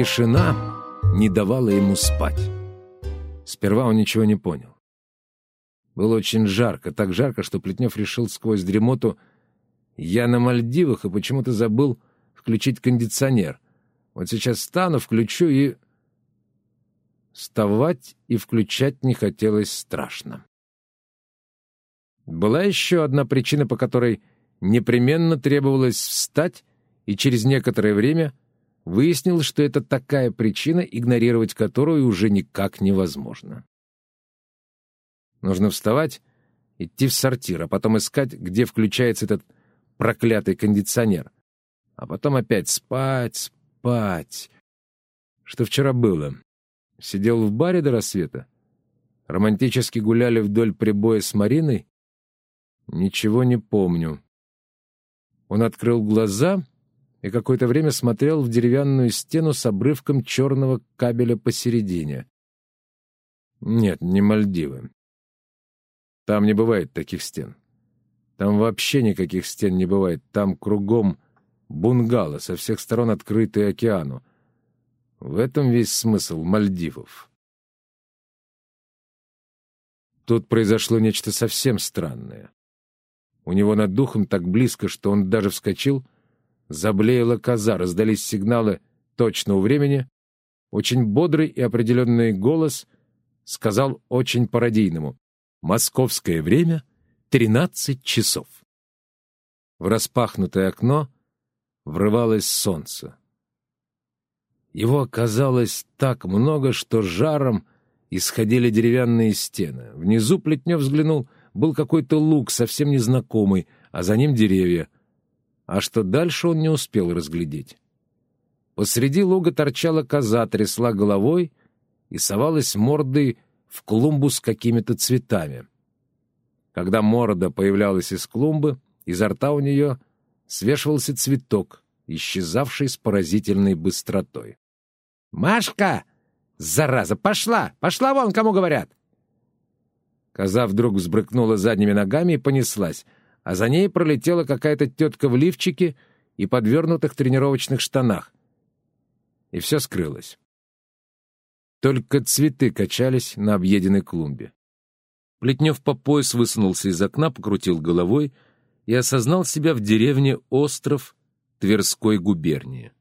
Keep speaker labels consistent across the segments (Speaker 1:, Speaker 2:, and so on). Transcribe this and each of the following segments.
Speaker 1: Тишина не давала ему спать. Сперва он ничего не понял. Было очень жарко, так жарко, что Плетнев решил сквозь дремоту «Я на Мальдивах и почему-то забыл включить кондиционер. Вот сейчас встану, включу и...» Вставать и включать не хотелось страшно. Была еще одна причина, по которой непременно требовалось встать, и через некоторое время выяснилось, что это такая причина, игнорировать которую уже никак невозможно. Нужно вставать, идти в сортир, а потом искать, где включается этот проклятый кондиционер. А потом опять спать, спать. Что вчера было? Сидел в баре до рассвета? Романтически гуляли вдоль прибоя с Мариной? Ничего не помню. Он открыл глаза и какое-то время смотрел в деревянную стену с обрывком черного кабеля посередине. Нет, не Мальдивы. Там не бывает таких стен. Там вообще никаких стен не бывает. Там кругом бунгало, со всех сторон открытые океану. В этом весь смысл Мальдивов. Тут произошло нечто совсем странное. У него над духом так близко, что он даже вскочил, заблеяла коза, раздались сигналы точного времени. Очень бодрый и определенный голос сказал очень пародийному «Московское время — тринадцать часов». В распахнутое окно врывалось солнце. Его оказалось так много, что жаром исходили деревянные стены. Внизу Плетнев взглянул — был какой-то луг, совсем незнакомый, а за ним деревья. А что дальше он не успел разглядеть. Посреди луга торчала коза, трясла головой и совалась мордой в клумбу с какими-то цветами. Когда морда появлялась из клумбы, изо рта у нее свешивался цветок, исчезавший с поразительной быстротой. «Машка! Зараза! Пошла! Пошла вон, кому говорят!» Коза вдруг взбрыкнула задними ногами и понеслась, а за ней пролетела какая-то тетка в лифчике и подвернутых тренировочных штанах. И все скрылось. Только цветы качались на объеденной клумбе. Плетнев по пояс высунулся из окна, покрутил головой и осознал себя в деревне Остров Тверской губернии.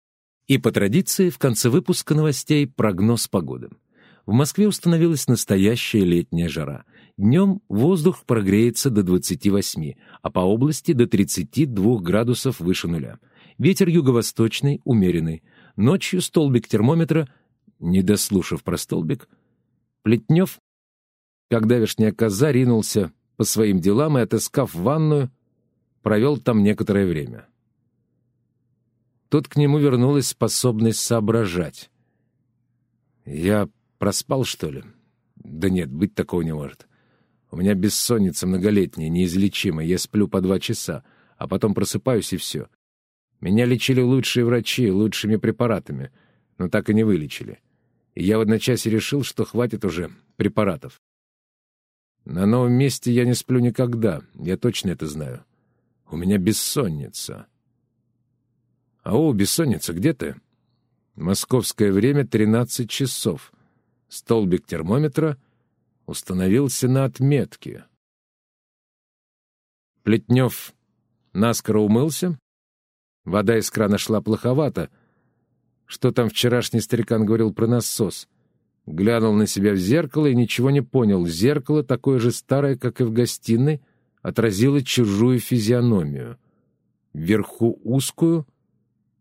Speaker 1: И по традиции в конце выпуска новостей прогноз погоды. В Москве установилась настоящая летняя жара — Днем воздух прогреется до 28, а по области до 32 градусов выше нуля. Ветер юго-восточный, умеренный. Ночью столбик термометра, не дослушав про столбик, Плетнев, как давешняя коза, ринулся по своим делам и, отыскав ванную, провел там некоторое время. Тут к нему вернулась способность соображать. «Я проспал, что ли?» «Да нет, быть такого не может. У меня бессонница многолетняя, неизлечимая. Я сплю по два часа, а потом просыпаюсь и все. Меня лечили лучшие врачи, лучшими препаратами, но так и не вылечили. И я в одночасье решил, что хватит уже препаратов. На новом месте я не сплю никогда, я точно это знаю. У меня бессонница. Ау, бессонница, где ты? Московское время — тринадцать часов. Столбик термометра — установился на отметке. Плетнев наскоро умылся. Вода из крана шла плоховато. Что там вчерашний старикан говорил про насос? Глянул на себя в зеркало и ничего не понял. Зеркало, такое же старое, как и в гостиной, отразило чужую физиономию. Вверху узкую,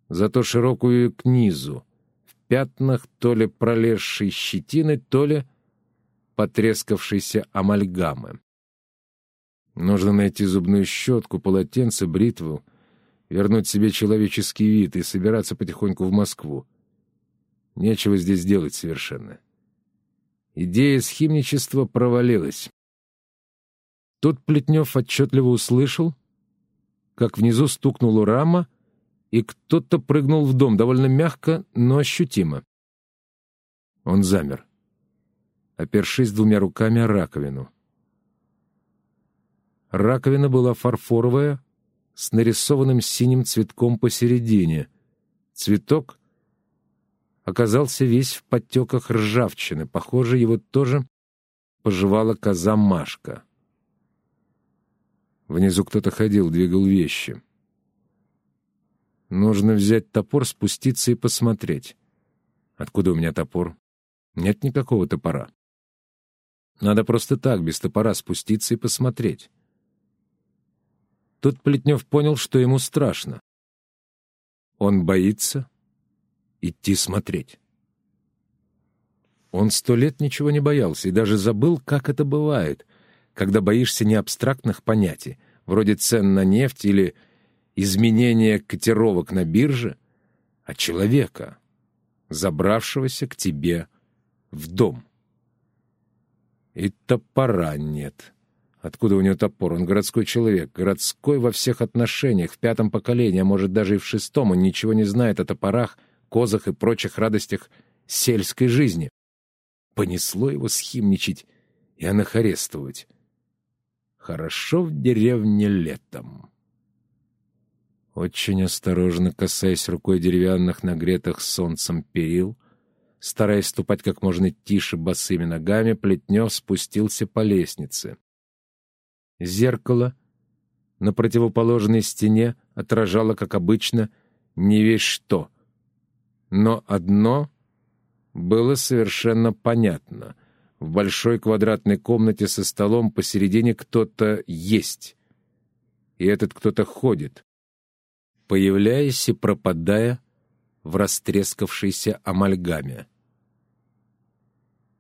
Speaker 1: зато широкую к низу. В пятнах то ли пролезшей щетины, то ли потрескавшейся амальгамы. Нужно найти зубную щетку, полотенце, бритву, вернуть себе человеческий вид и собираться потихоньку в Москву. Нечего здесь делать совершенно. Идея схимничества провалилась. Тут Плетнев отчетливо услышал, как внизу стукнула рама, и кто-то прыгнул в дом довольно мягко, но ощутимо. Он замер опершись двумя руками о раковину. Раковина была фарфоровая, с нарисованным синим цветком посередине. Цветок оказался весь в подтеках ржавчины. Похоже, его тоже пожевала коза Машка. Внизу кто-то ходил, двигал вещи. Нужно взять топор, спуститься и посмотреть. Откуда у меня топор? Нет никакого топора. Надо просто так, без топора, спуститься и посмотреть. Тут Плетнев понял, что ему страшно. Он боится идти смотреть. Он сто лет ничего не боялся и даже забыл, как это бывает, когда боишься не абстрактных понятий, вроде цен на нефть или изменения котировок на бирже, а человека, забравшегося к тебе в дом. И топора нет. Откуда у него топор? Он городской человек, городской во всех отношениях, в пятом поколении, а может даже и в шестом. Он ничего не знает о топорах, козах и прочих радостях сельской жизни. Понесло его схимничать и анахарестовать. Хорошо в деревне летом. Очень осторожно, касаясь рукой деревянных нагретых солнцем перил, стараясь ступать как можно тише босыми ногами, Плетнев спустился по лестнице. Зеркало на противоположной стене отражало, как обычно, не весь что. Но одно было совершенно понятно. В большой квадратной комнате со столом посередине кто-то есть. И этот кто-то ходит, появляясь и пропадая в растрескавшейся амальгаме.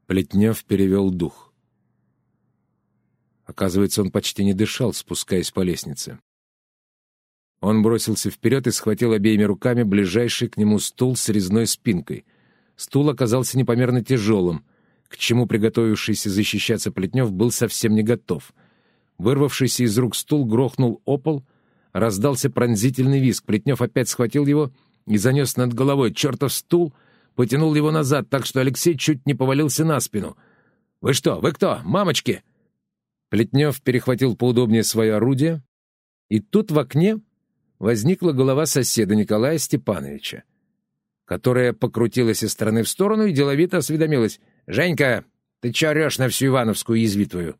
Speaker 1: Плетнев перевел дух. Оказывается, он почти не дышал, спускаясь по лестнице. Он бросился вперед и схватил обеими руками ближайший к нему стул с резной спинкой. Стул оказался непомерно тяжелым, к чему приготовившийся защищаться Плетнев был совсем не готов. Вырвавшийся из рук стул грохнул о пол, раздался пронзительный визг. Плетнев опять схватил его и занес над головой. Чертов стул потянул его назад, так что Алексей чуть не повалился на спину. «Вы что? Вы кто? Мамочки!» Плетнев перехватил поудобнее свое орудие, и тут в окне возникла голова соседа Николая Степановича, которая покрутилась из стороны в сторону и деловито осведомилась. «Женька, ты че орешь на всю Ивановскую язви твою?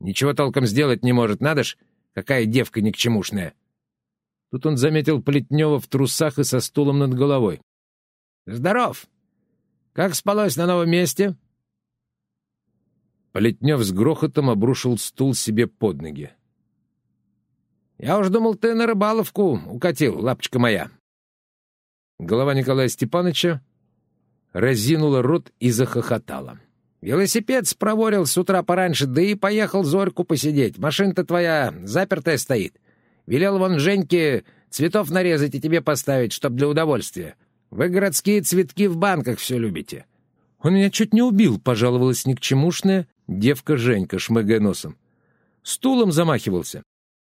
Speaker 1: Ничего толком сделать не может, надо ж? Какая девка никчемушная!» Тут он заметил Плетнева в трусах и со стулом над головой. «Здоров! Как спалось на новом месте?» Плетнев с грохотом обрушил стул себе под ноги. «Я уж думал, ты на рыбаловку укатил, лапочка моя». Голова Николая Степановича разинула рот и захохотала. «Велосипед спроворил с утра пораньше, да и поехал Зорьку посидеть. Машина-то твоя запертая стоит. Велел вон Женьке цветов нарезать и тебе поставить, чтоб для удовольствия. Вы городские цветки в банках все любите». «Он меня чуть не убил», — пожаловалась никчемушная девка Женька, шмыгая носом. «Стулом замахивался».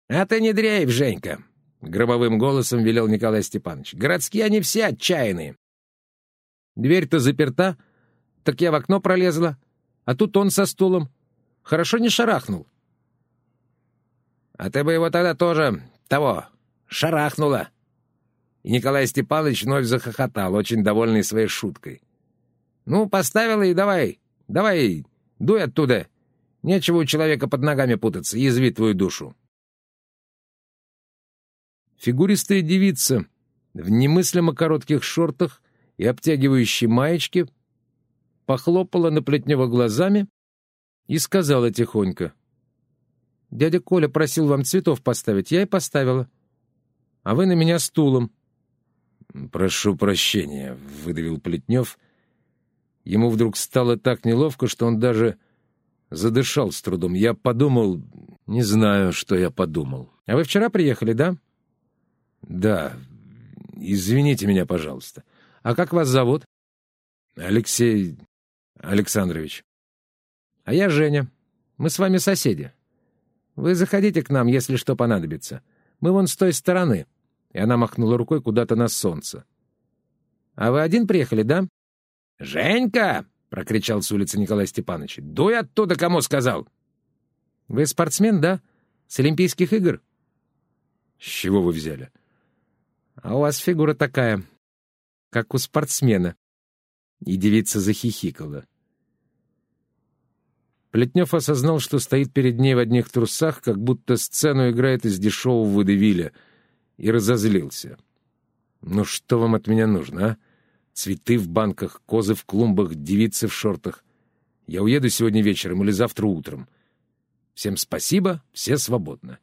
Speaker 1: «А ты не дрейф, Женька», — гробовым голосом велел Николай Степанович. «Городские они все отчаянные». «Дверь-то заперта, так я в окно пролезла, а тут он со стулом. Хорошо не шарахнул». «А ты бы его тогда тоже, того, шарахнула». И Николай Степанович вновь захохотал, очень довольный своей шуткой. «Ну, поставила и давай, давай, дуй оттуда. Нечего у человека под ногами путаться, язви твою душу». Фигуристая девица в немыслимо коротких шортах и обтягивающей маечке похлопала на Плетнева глазами и сказала тихонько. «Дядя Коля просил вам цветов поставить, я и поставила. А вы на меня стулом». «Прошу прощения», — выдавил Плетнев. Ему вдруг стало так неловко, что он даже задышал с трудом. Я подумал... Не знаю, что я подумал. «А вы вчера приехали, да?» «Да. Извините меня, пожалуйста. А как вас зовут?» «Алексей Александрович». «А я Женя. Мы с вами соседи. Вы заходите к нам, если что понадобится. Мы вон с той стороны». И она махнула рукой куда-то на солнце. «А вы один приехали, да?» «Женька!» — прокричал с улицы Николай Степанович. «Дуй оттуда, кому сказал!» «Вы спортсмен, да? С Олимпийских игр?» «С чего вы взяли?» «А у вас фигура такая, как у спортсмена», И девица захихикала. Плетнев осознал, что стоит перед ней в одних трусах, как будто сцену играет из дешевого водевиля, и разозлился. «Ну что вам от меня нужно, а? Цветы в банках, козы в клумбах, девицы в шортах. Я уеду сегодня вечером или завтра утром. Всем спасибо, все свободны».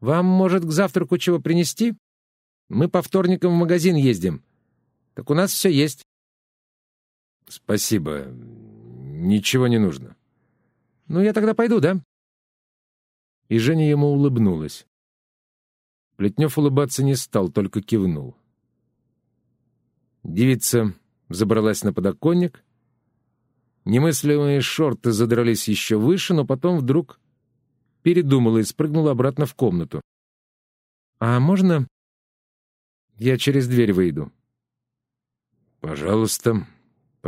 Speaker 1: «Вам, может, к завтраку чего принести? Мы по вторникам в магазин ездим. Так у нас все есть». «Спасибо. Ничего не нужно.
Speaker 2: Ну, я тогда пойду, да?
Speaker 1: И Женя ему улыбнулась. Плетнев улыбаться не стал, только кивнул. Девица забралась на подоконник. Немыслимые шорты задрались еще выше, но потом вдруг передумала и спрыгнула обратно в комнату. «А можно я через дверь выйду?» «Пожалуйста», —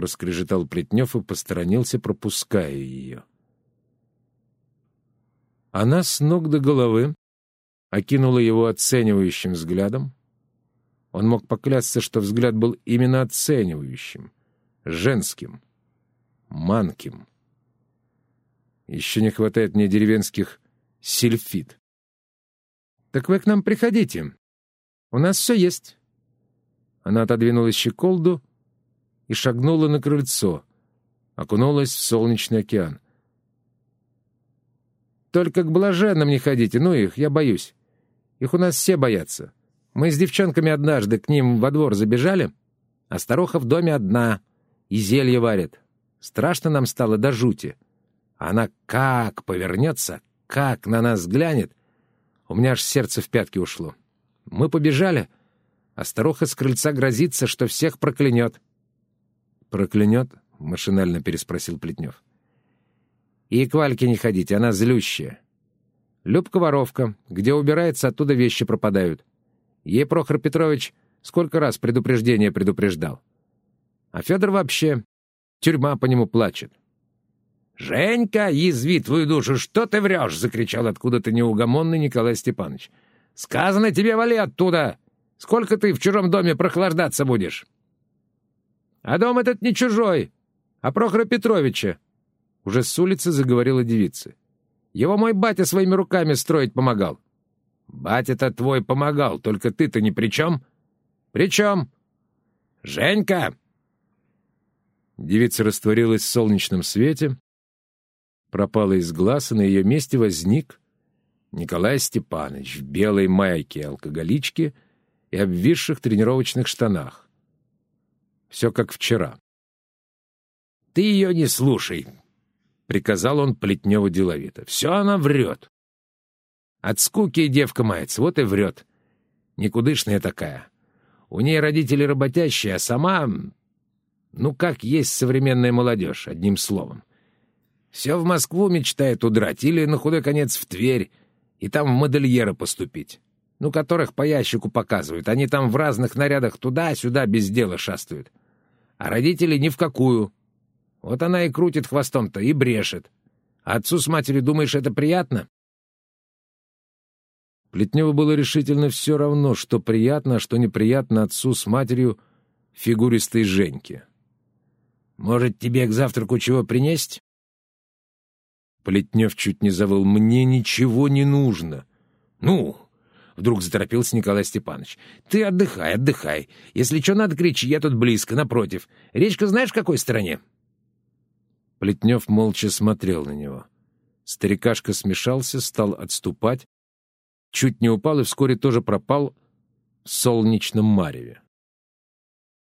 Speaker 1: проскрежетал Плетнев и посторонился, пропуская ее. Она с ног до головы окинула его оценивающим взглядом. Он мог поклясться, что взгляд был именно оценивающим, женским, манким. Еще не хватает мне деревенских сильфид.
Speaker 2: «Так вы к нам приходите. У нас все есть».
Speaker 1: Она отодвинула щеколду и шагнула на крыльцо, окунулась в солнечный океан. «Только к блаженным не ходите, ну их, я боюсь. Их у нас все боятся. Мы с девчонками однажды к ним во двор забежали, а старуха в доме одна, и зелье варит. Страшно нам стало до жути. Она как повернется, как на нас глянет. У меня аж сердце в пятки ушло. Мы побежали, а старуха с крыльца грозится, что всех проклянет.
Speaker 2: «Проклянет?» — машинально переспросил Плетнев.
Speaker 1: «И к Вальке не ходите, она злющая. Любка воровка, где убирается, оттуда вещи пропадают. Ей Прохор Петрович сколько раз предупреждение предупреждал. А Федор вообще... Тюрьма по нему плачет. «Женька, язви твою душу, что ты врешь?» — закричал откуда-то неугомонный Николай Степанович. «Сказано тебе, вали оттуда! Сколько ты в чужом доме прохлаждаться будешь?» А дом этот не чужой, а Прохора Петровича. Уже с улицы заговорила девица. Его мой батя своими руками строить помогал. Батя-то твой помогал, только ты-то ни при чем. При чем? Женька! Девица растворилась в солнечном свете, пропала из глаз, и на ее месте возник Николай Степанович в белой майке алкоголичке и обвисших тренировочных штанах. Все как вчера. «Ты ее не слушай», — приказал он Плетневу деловито. «Все она врет. От скуки девка мается, вот и врет. Никудышная такая. У ней родители работящие, а сама... Ну, как есть современная молодежь, одним словом. Все в Москву мечтает удрать или, на худой конец, в Тверь, и там в модельеры поступить. Ну, которых по ящику показывают. Они там в разных нарядах туда-сюда без дела шастают а родители ни в какую. Вот она и крутит хвостом-то, и брешет. А отцу с матерью, думаешь, это приятно?
Speaker 2: Плетневу было решительно все равно, что приятно, а что неприятно отцу с матерью фигуристой Женьки.
Speaker 1: «Может, тебе к завтраку чего принесть?»
Speaker 2: Плетнев чуть не завыл. «Мне ничего не нужно».
Speaker 1: «Ну, Вдруг заторопился Николай Степанович. «Ты отдыхай, отдыхай. Если что надо, кричи, я тут близко, напротив. Речка знаешь, в какой стороне?»
Speaker 2: Плетнев молча смотрел на него. Старикашка смешался, стал отступать, чуть не упал и вскоре тоже пропал в солнечном мареве.